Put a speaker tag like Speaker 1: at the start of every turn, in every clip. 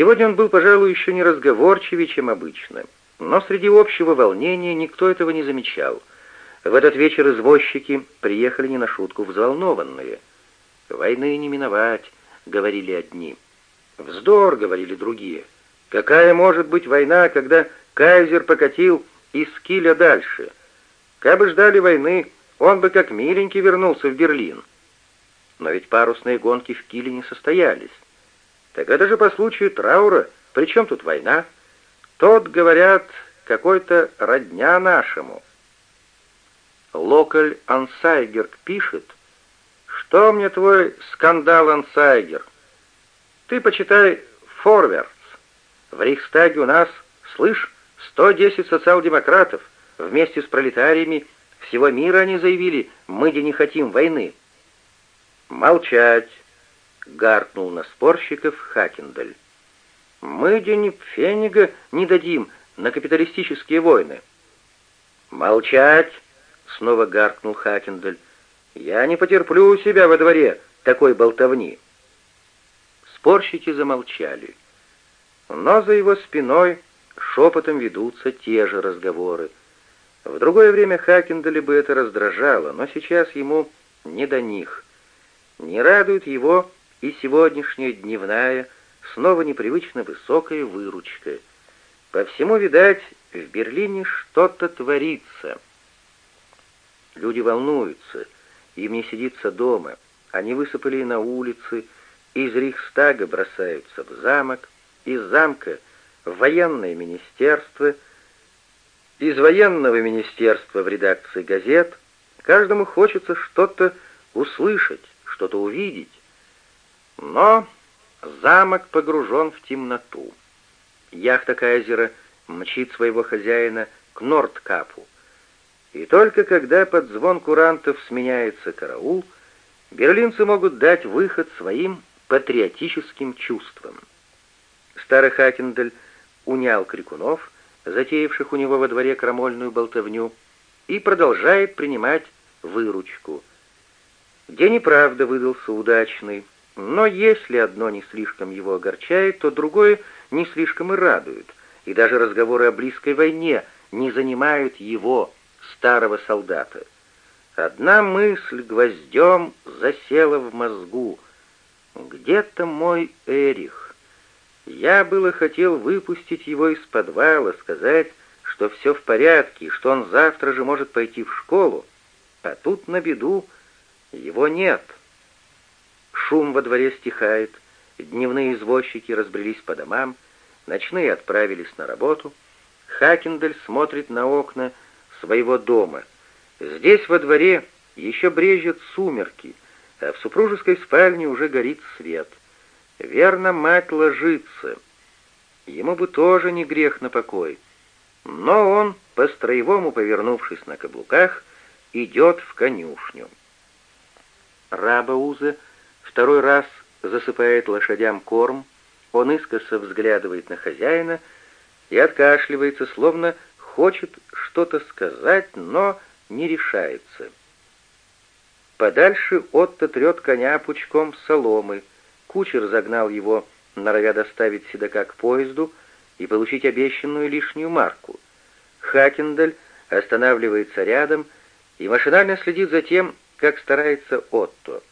Speaker 1: Сегодня он был, пожалуй, еще не разговорчивее, чем обычно, но среди общего волнения никто этого не замечал. В этот вечер извозчики приехали не на шутку взволнованные. «Войны не миновать», — говорили одни. «Вздор», — говорили другие. «Какая может быть война, когда кайзер покатил из Киля дальше? Кабы ждали войны, он бы как миленький вернулся в Берлин». Но ведь парусные гонки в Киле не состоялись. Так это же по случаю траура. При чем тут война? Тот, говорят, какой-то родня нашему. Локаль Ансайгер пишет, что мне твой скандал, Ансайгер? Ты почитай форвардс. В Рейхстаге у нас, слышь, 110 социал-демократов. Вместе с пролетариями всего мира они заявили, мы не хотим войны. Молчать, гаркнул на спорщиков Хакендаль. «Мы день фенига не дадим на капиталистические войны». «Молчать!» — снова гаркнул Хакендаль. «Я не потерплю у себя во дворе такой болтовни». Спорщики замолчали. Но за его спиной шепотом ведутся те же разговоры. В другое время Хакендаля бы это раздражало, но сейчас ему не до них. Не радует его и сегодняшняя дневная, снова непривычно высокая выручка. По всему, видать, в Берлине что-то творится. Люди волнуются, им не сидится дома. Они высыпали на улицы, из Рейхстага бросаются в замок, из замка в военное министерство, из военного министерства в редакции газет. Каждому хочется что-то услышать, что-то увидеть. Но замок погружен в темноту. Яхта Кайзера мчит своего хозяина к Нордкапу. И только когда под звон курантов сменяется караул, берлинцы могут дать выход своим патриотическим чувствам. Старый Хакендель унял крикунов, затеявших у него во дворе крамольную болтовню, и продолжает принимать выручку. День и правда выдался удачный, но если одно не слишком его огорчает, то другое не слишком и радует, и даже разговоры о близкой войне не занимают его, старого солдата. Одна мысль гвоздем засела в мозгу. Где-то мой Эрих. Я было хотел выпустить его из подвала, сказать, что все в порядке, что он завтра же может пойти в школу, а тут на беду его нет». Шум во дворе стихает, дневные извозчики разбрелись по домам, ночные отправились на работу. Хакендель смотрит на окна своего дома. Здесь во дворе еще брежет сумерки, а в супружеской спальне уже горит свет. Верно, мать ложится. Ему бы тоже не грех на покой. Но он, по-строевому повернувшись на каблуках, идет в конюшню. Раба Уза — Второй раз засыпает лошадям корм, он искоса взглядывает на хозяина и откашливается, словно хочет что-то сказать, но не решается. Подальше Отто трет коня пучком соломы. Кучер загнал его, норовя доставить седока к поезду и получить обещанную лишнюю марку. Хакендаль останавливается рядом и машинально следит за тем, как старается Отто.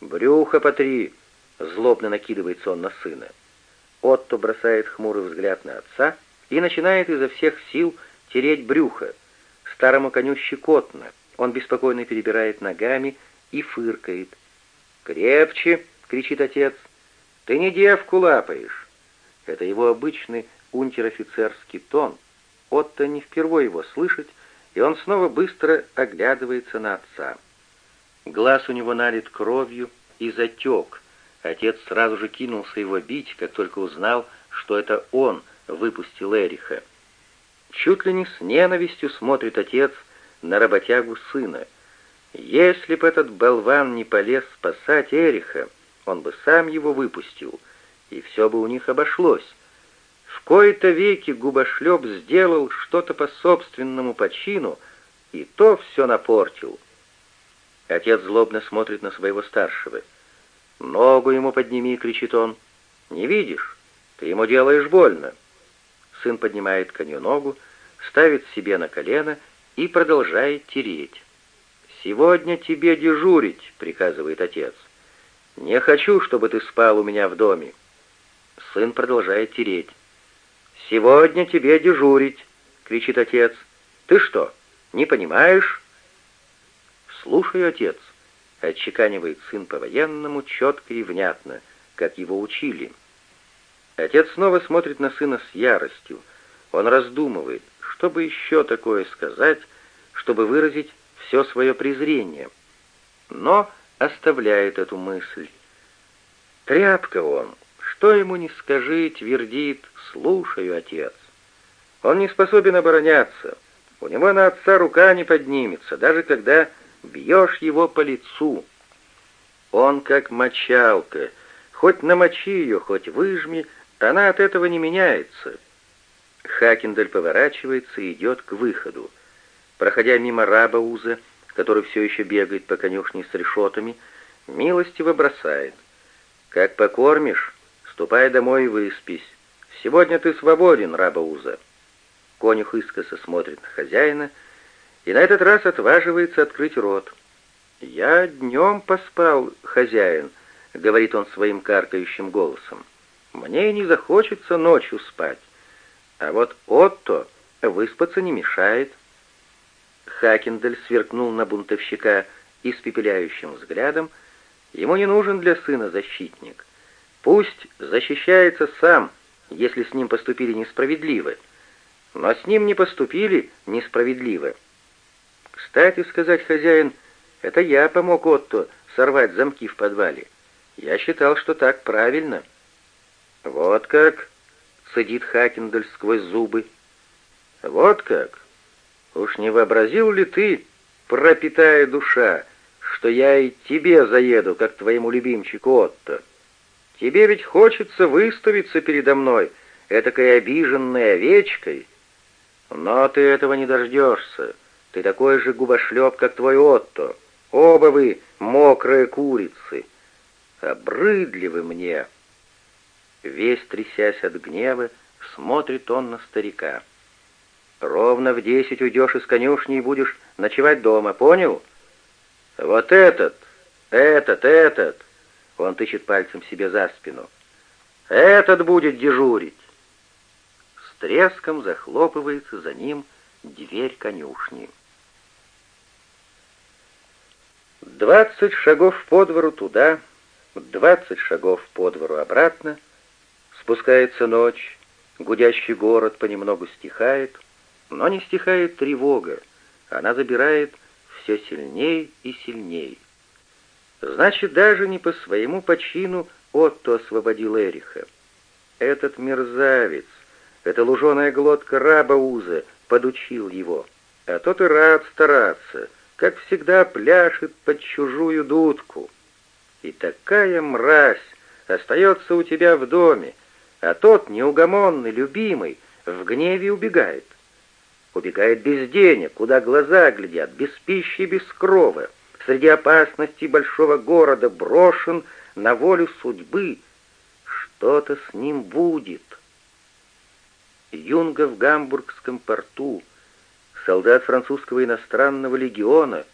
Speaker 1: «Брюхо потри!» — злобно накидывается он на сына. Отто бросает хмурый взгляд на отца и начинает изо всех сил тереть брюхо. Старому коню щекотно, он беспокойно перебирает ногами и фыркает. «Крепче!» — кричит отец. «Ты не девку лапаешь!» Это его обычный унтер-офицерский тон. Отто не впервые его слышать, и он снова быстро оглядывается на отца. Глаз у него налит кровью и затек. Отец сразу же кинулся его бить, как только узнал, что это он выпустил Эриха. Чуть ли не с ненавистью смотрит отец на работягу сына. Если бы этот болван не полез спасать Эриха, он бы сам его выпустил, и все бы у них обошлось. В кои-то веки губошлеп сделал что-то по собственному почину, и то все напортил — Отец злобно смотрит на своего старшего. «Ногу ему подними!» — кричит он. «Не видишь? Ты ему делаешь больно». Сын поднимает коню ногу, ставит себе на колено и продолжает тереть. «Сегодня тебе дежурить», — приказывает отец. «Не хочу, чтобы ты спал у меня в доме». Сын продолжает тереть. «Сегодня тебе дежурить», — кричит отец. «Ты что, не понимаешь?» «Слушаю, отец», — отчеканивает сын по-военному, четко и внятно, как его учили. Отец снова смотрит на сына с яростью. Он раздумывает, что бы еще такое сказать, чтобы выразить все свое презрение. Но оставляет эту мысль. Тряпка он, что ему не скажи, твердит, слушаю, отец. Он не способен обороняться, у него на отца рука не поднимется, даже когда бьешь его по лицу. Он как мочалка, хоть намочи ее, хоть выжми, она от этого не меняется. Хакендель поворачивается и идет к выходу. Проходя мимо раба Уза, который все еще бегает по конюшне с решетами, милостиво бросает. «Как покормишь, ступай домой и выспись. Сегодня ты свободен, раба Уза». Конюх искоса смотрит на хозяина и на этот раз отваживается открыть рот. «Я днем поспал, хозяин», — говорит он своим каркающим голосом. «Мне не захочется ночью спать. А вот Отто выспаться не мешает». Хакендель сверкнул на бунтовщика испепеляющим взглядом. Ему не нужен для сына защитник. Пусть защищается сам, если с ним поступили несправедливо. Но с ним не поступили несправедливо. Кстати сказать, хозяин, это я помог Отто сорвать замки в подвале. Я считал, что так правильно. Вот как, цедит Хакендель сквозь зубы. Вот как. Уж не вообразил ли ты, пропитая душа, что я и тебе заеду, как твоему любимчику Отто? Тебе ведь хочется выставиться передо мной, этакой обиженной овечкой. Но ты этого не дождешься. Ты такой же губошлеп, как твой Отто. Оба вы мокрые курицы. Обрыдли вы мне. Весь трясясь от гнева, смотрит он на старика. Ровно в десять уйдешь из конюшни и будешь ночевать дома, понял? Вот этот, этот, этот, он тычет пальцем себе за спину. Этот будет дежурить. С треском захлопывается за ним дверь конюшни. Двадцать шагов по двору туда, двадцать шагов по двору обратно. Спускается ночь, гудящий город понемногу стихает — но не стихает тревога, она забирает все сильней и сильней. Значит, даже не по своему почину Отто освободил Эриха. Этот мерзавец, эта луженая глотка раба Уза подучил его, а тот и рад стараться, как всегда пляшет под чужую дудку. И такая мразь остается у тебя в доме, а тот неугомонный, любимый, в гневе убегает. Убегает без денег, куда глаза глядят, без пищи, без крова, среди опасностей большого города, брошен на волю судьбы. Что-то с ним будет. Юнга в Гамбургском порту, солдат французского иностранного легиона,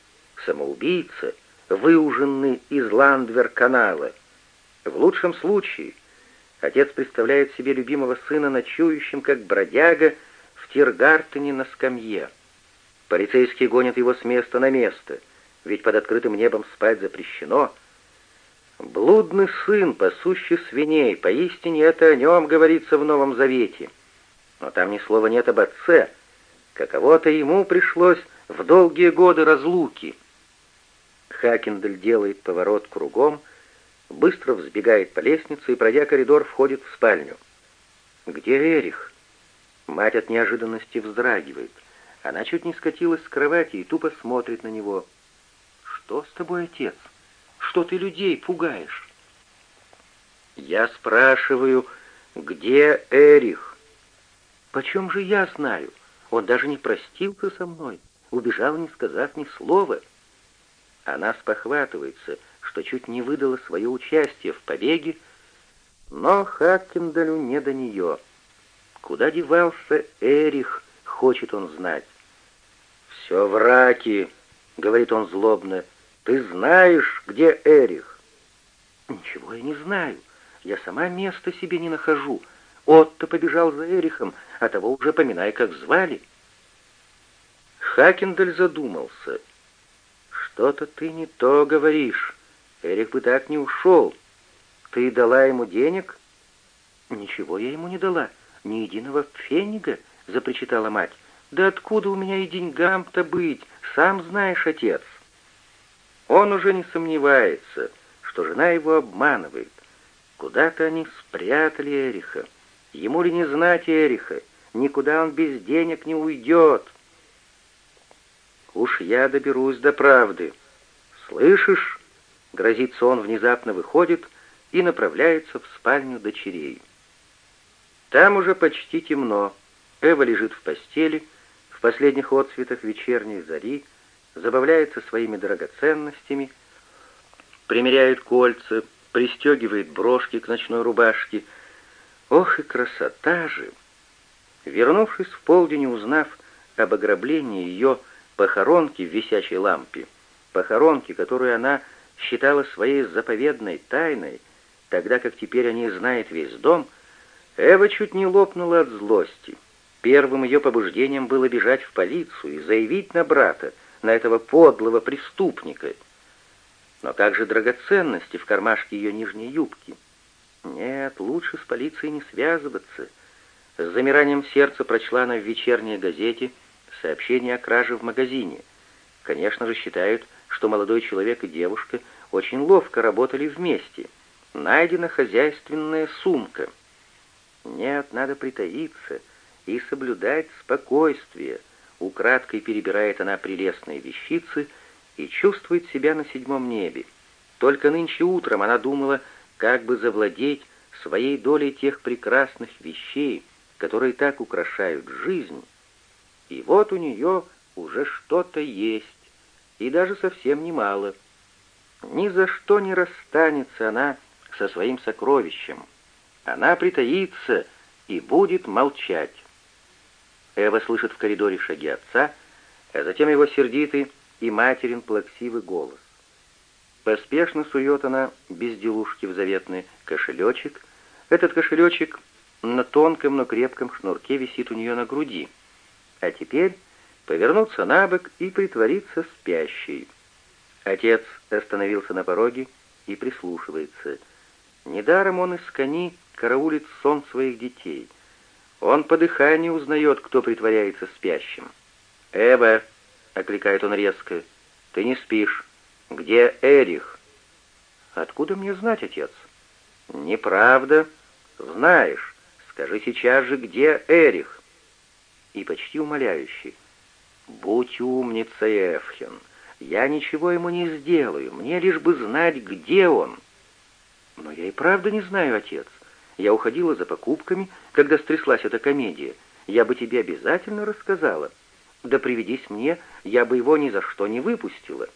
Speaker 1: самоубийца, выуженный из Ландвер-канала. В лучшем случае отец представляет себе любимого сына ночующим, как бродяга, в Тиргартене на скамье. Полицейские гонят его с места на место, ведь под открытым небом спать запрещено. Блудный сын, пасущий свиней, поистине это о нем говорится в Новом Завете. Но там ни слова нет об отце. Каково-то ему пришлось в долгие годы разлуки. Хакендель делает поворот кругом, быстро взбегает по лестнице и, пройдя коридор, входит в спальню. «Где Эрих?» Мать от неожиданности вздрагивает. Она чуть не скатилась с кровати и тупо смотрит на него. «Что с тобой, отец? Что ты людей пугаешь?» «Я спрашиваю, где Эрих?» «Почем же я знаю? Он даже не простился со мной, убежал, не сказав ни слова». Она спохватывается, что чуть не выдала свое участие в побеге, Но Хаккендалю не до нее. Куда девался Эрих, хочет он знать. «Все враки», — говорит он злобно. «Ты знаешь, где Эрих?» «Ничего я не знаю. Я сама места себе не нахожу. Отто побежал за Эрихом, а того уже поминай, как звали». Хакендель задумался. «Что-то ты не то говоришь. Эрих бы так не ушел. Ты дала ему денег?» «Ничего я ему не дала. Ни единого пфенига», — запричитала мать. «Да откуда у меня и деньгам-то быть? Сам знаешь, отец». Он уже не сомневается, что жена его обманывает. Куда-то они спрятали Эриха. Ему ли не знать Эриха? Никуда он без денег не уйдет. Уж я доберусь до правды. Слышишь? Грозится он, внезапно выходит и направляется в спальню дочерей. Там уже почти темно. Эва лежит в постели, в последних отцветах вечерней зари, забавляется своими драгоценностями, примеряет кольца, пристегивает брошки к ночной рубашке. Ох и красота же! Вернувшись в полдень узнав об ограблении ее похоронки в висячей лампе, похоронки, которую она считала своей заповедной тайной, тогда как теперь о ней знает весь дом, Эва чуть не лопнула от злости. Первым ее побуждением было бежать в полицию и заявить на брата, на этого подлого преступника. Но как же драгоценности в кармашке ее нижней юбки? Нет, лучше с полицией не связываться. С замиранием сердца прочла она в вечерней газете сообщение о краже в магазине. Конечно же, считают, что молодой человек и девушка очень ловко работали вместе. Найдена хозяйственная сумка. Нет, надо притаиться и соблюдать спокойствие. Украдкой перебирает она прелестные вещицы и чувствует себя на седьмом небе. Только нынче утром она думала, как бы завладеть своей долей тех прекрасных вещей, которые так украшают жизнь. И вот у нее уже что-то есть, и даже совсем немало. Ни за что не расстанется она со своим сокровищем. Она притаится и будет молчать. Эва слышит в коридоре шаги отца, а затем его сердитый и материн плаксивый голос. Поспешно сует она безделушки в заветный кошелечек. Этот кошелечек на тонком, но крепком шнурке висит у нее на груди. А теперь повернуться на бок и притвориться спящей. Отец остановился на пороге и прислушивается. Недаром он из кони караулит сон своих детей. Он по дыханию узнает, кто притворяется спящим. «Эва!» — окликает он резко. «Ты не спишь. Где Эрих?» «Откуда мне знать, отец?» «Неправда. Знаешь. Скажи сейчас же, где Эрих?» И почти умоляющий. «Будь умницей, Эфхен. Я ничего ему не сделаю. Мне лишь бы знать, где он». «Но я и правда не знаю, отец. Я уходила за покупками, когда стряслась эта комедия. Я бы тебе обязательно рассказала. Да приведись мне, я бы его ни за что не выпустила».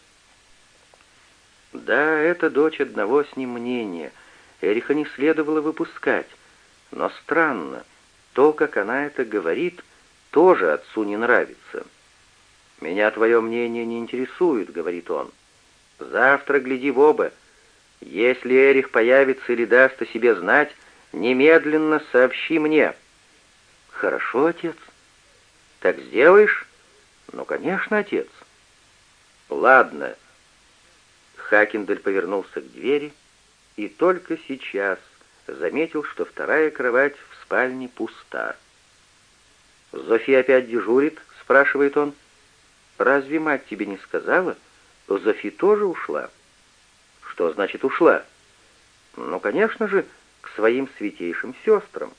Speaker 1: Да, это дочь одного с ним мнения. Эриха не следовало выпускать. Но странно, то, как она это говорит, тоже отцу не нравится. «Меня твое мнение не интересует», — говорит он. «Завтра гляди в оба. Если Эрих появится или даст о себе знать, немедленно сообщи мне». «Хорошо, отец». «Так сделаешь?» «Ну, конечно, отец». «Ладно». Хакендель повернулся к двери и только сейчас заметил, что вторая кровать в спальне пуста. «Зофия опять дежурит?» — спрашивает он. «Разве мать тебе не сказала? Зофи тоже ушла». «Что значит ушла?» «Ну, конечно же, к своим святейшим сестрам.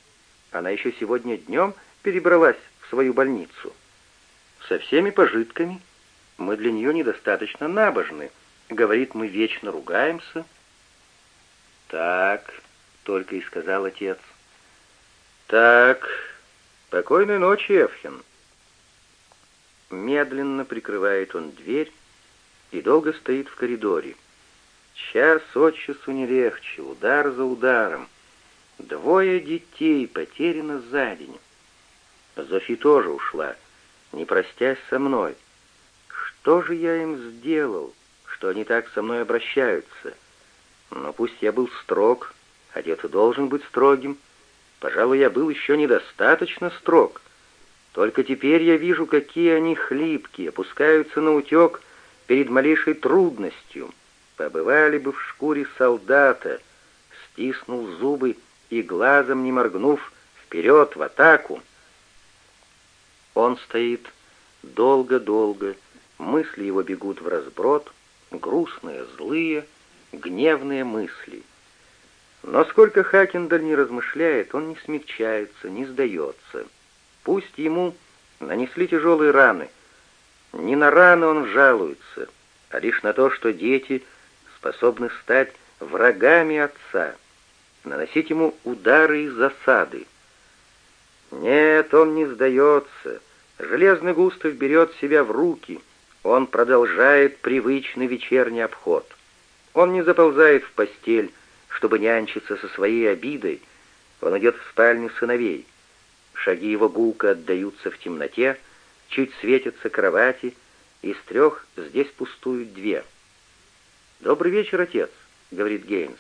Speaker 1: Она еще сегодня днем перебралась в свою больницу. Со всеми пожитками. Мы для нее недостаточно набожны. Говорит, мы вечно ругаемся». «Так», — только и сказал отец. «Так, покойной ночи, Эвхен». Медленно прикрывает он дверь и долго стоит в коридоре. Час от часу не легче, удар за ударом. Двое детей потеряно за день. Зофи тоже ушла, не простясь со мной. Что же я им сделал, что они так со мной обращаются? Но пусть я был строг, отец и должен быть строгим. Пожалуй, я был еще недостаточно строг. Только теперь я вижу, какие они хлипкие, опускаются на утек перед малейшей трудностью. Побывали бы в шкуре солдата, стиснул зубы и глазом не моргнув, вперед, в атаку. Он стоит долго-долго, мысли его бегут в разброд, грустные, злые, гневные мысли. Но сколько Хакендаль не размышляет, он не смягчается, не сдается. Пусть ему нанесли тяжелые раны. Не на раны он жалуется, а лишь на то, что дети способны стать врагами отца, наносить ему удары и засады. Нет, он не сдается. Железный Густав берет себя в руки. Он продолжает привычный вечерний обход. Он не заползает в постель, чтобы нянчиться со своей обидой. Он идет в спальню сыновей. Шаги его гулко отдаются в темноте, чуть светятся кровати, из трех здесь пустуют две. «Добрый вечер, отец», — говорит Гейнс.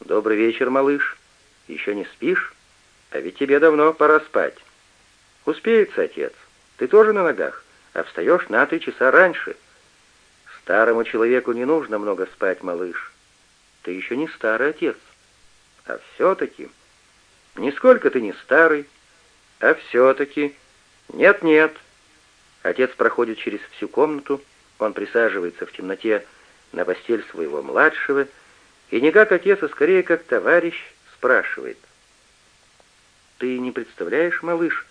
Speaker 1: «Добрый вечер, малыш. Еще не спишь? А ведь тебе давно пора спать». «Успеется, отец. Ты тоже на ногах, а встаешь на три часа раньше». «Старому человеку не нужно много спать, малыш. Ты еще не старый отец. А все-таки...» «Нисколько ты не старый. А все-таки...» «Нет-нет». Отец проходит через всю комнату, он присаживается в темноте на постель своего младшего и не как отец, а скорее как товарищ спрашивает. «Ты не представляешь, малыш,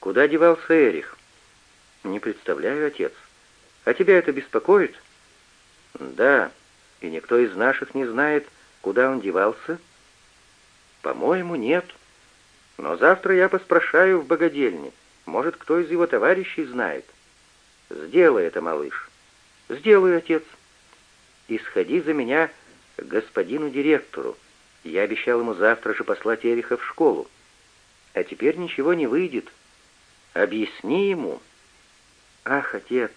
Speaker 1: куда девался Эрих?» «Не представляю, отец. А тебя это беспокоит?» «Да, и никто из наших не знает, куда он девался?» «По-моему, нет. Но завтра я поспрашаю в богадельне. Может, кто из его товарищей знает?» «Сделай это, малыш». «Сделаю, отец» и сходи за меня к господину директору. Я обещал ему завтра же послать Эриха в школу. А теперь ничего не выйдет. Объясни ему. Ах, отец,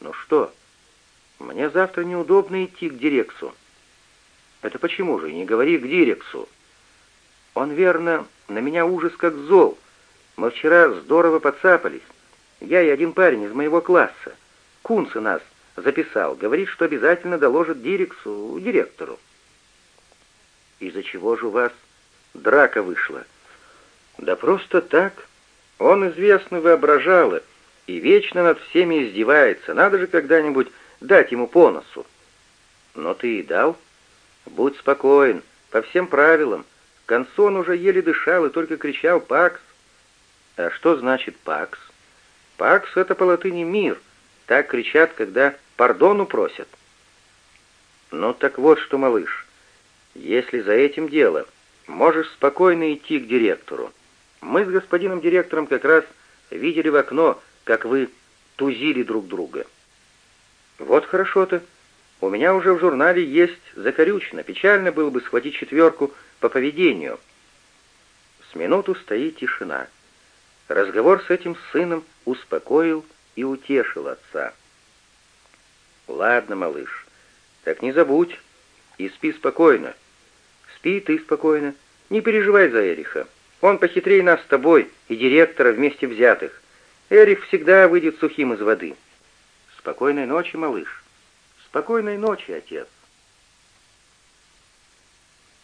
Speaker 1: ну что? Мне завтра неудобно идти к дирексу. Это почему же? Не говори к дирексу. Он, верно, на меня ужас как зол. Мы вчера здорово подцапались. Я и один парень из моего класса. Кунцы нас записал. Говорит, что обязательно доложит Дирексу, директору. Из-за чего же у вас драка вышла? Да просто так. Он известно воображало и вечно над всеми издевается. Надо же когда-нибудь дать ему по носу. Но ты и дал. Будь спокоен, по всем правилам. К концу он уже еле дышал и только кричал «Пакс». А что значит «Пакс»? «Пакс» — это по латыни «мир». Так кричат, когда пардону просят. Ну так вот что, малыш, если за этим дело, можешь спокойно идти к директору. Мы с господином директором как раз видели в окно, как вы тузили друг друга. Вот хорошо-то. У меня уже в журнале есть закорючно. Печально было бы схватить четверку по поведению. С минуту стоит тишина. Разговор с этим сыном успокоил и утешил отца. «Ладно, малыш, так не забудь и спи спокойно. Спи ты спокойно, не переживай за Эриха. Он похитрее нас с тобой и директора вместе взятых. Эрих всегда выйдет сухим из воды. Спокойной ночи, малыш. Спокойной ночи, отец.